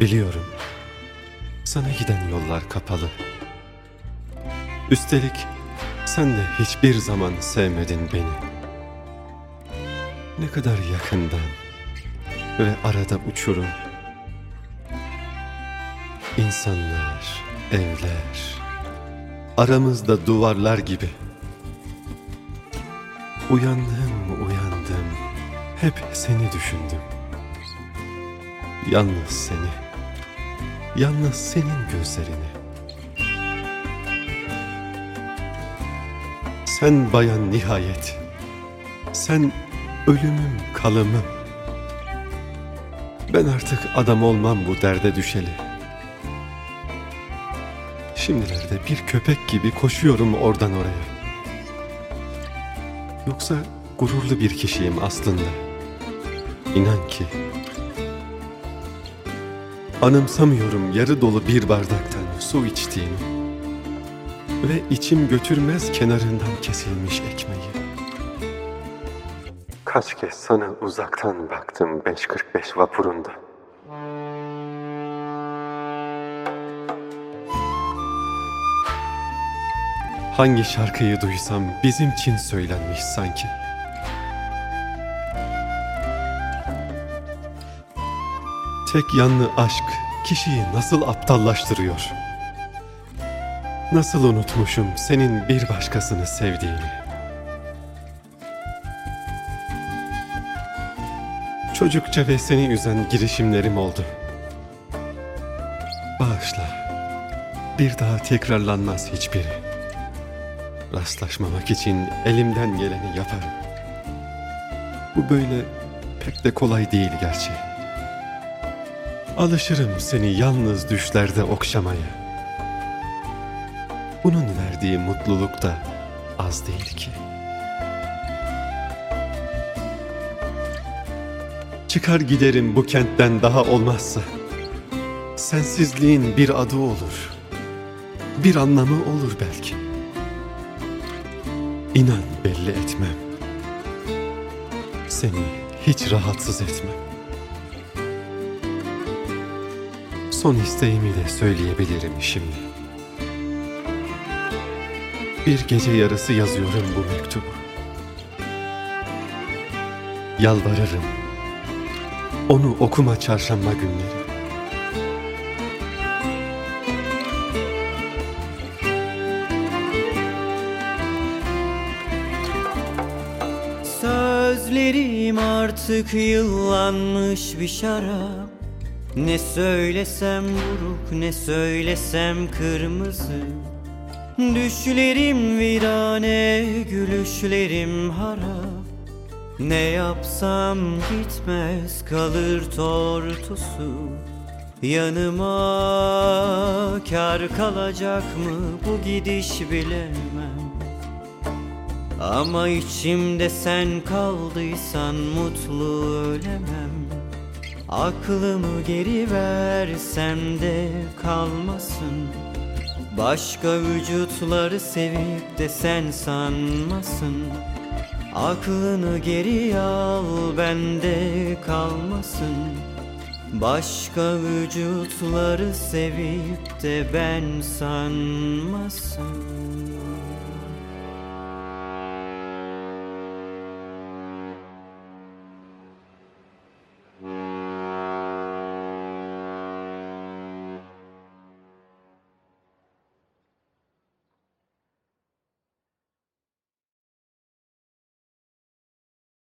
Biliyorum. Sana giden yollar kapalı. Üstelik sen de hiçbir zaman sevmedin beni. Ne kadar yakından ve arada uçurum. İnsanlar, evler, aramızda duvarlar gibi. Uyandım, uyandım, hep seni düşündüm. Yalnız seni, yalnız senin gözlerini. Sen bayan nihayet, sen ölümüm kalımım. Ben artık adam olmam bu derde düşeli. Şimdilerde bir köpek gibi koşuyorum oradan oraya. Yoksa gururlu bir kişiyim aslında. İnan ki. Anımsamıyorum yarı dolu bir bardaktan su içtiğimi. Ve içim götürmez kenarından kesilmiş ekmeği. Kaç kez sana uzaktan baktım 5.45 vapurunda. Hangi şarkıyı duysam bizim için söylenmiş sanki. Tek yanlı aşk kişiyi nasıl aptallaştırıyor? Nasıl unutmuşum senin bir başkasını sevdiğini? Çocukça ve seni üzen girişimlerim oldu. Bağışla. Bir daha tekrarlanmaz hiçbiri. Rastlaşmamak için elimden geleni yaparım. Bu böyle pek de kolay değil gerçi. Alışırım seni yalnız düşlerde okşamaya. Bunun verdiği mutluluk da az değil ki. Çıkar giderim bu kentten daha olmazsa. Sensizliğin bir adı olur. Bir anlamı olur belki. İnan belli etmem. Seni hiç rahatsız etmem. Son isteğimi de söyleyebilirim şimdi. Bir gece yarısı yazıyorum bu mektubu. Yalvarırım. Onu okuma çarşamba günleri. Sözlerim artık yıllanmış bir şarap Ne söylesem buruk ne söylesem kırmızı. Düşlerim virane gülüşlerim harap. Ne yapsam gitmez kalır tortusu. Yanıma kar kalacak mı? Bu gidiş bilemem. Ama içimde sen kaldıysan mutlu ölemem Aklımı geri versem de kalmasın. Başka vücutları sevip de sen sanmasın. Aklını geri al bende kalmasın. Başka vücutları sevip de ben sanmasın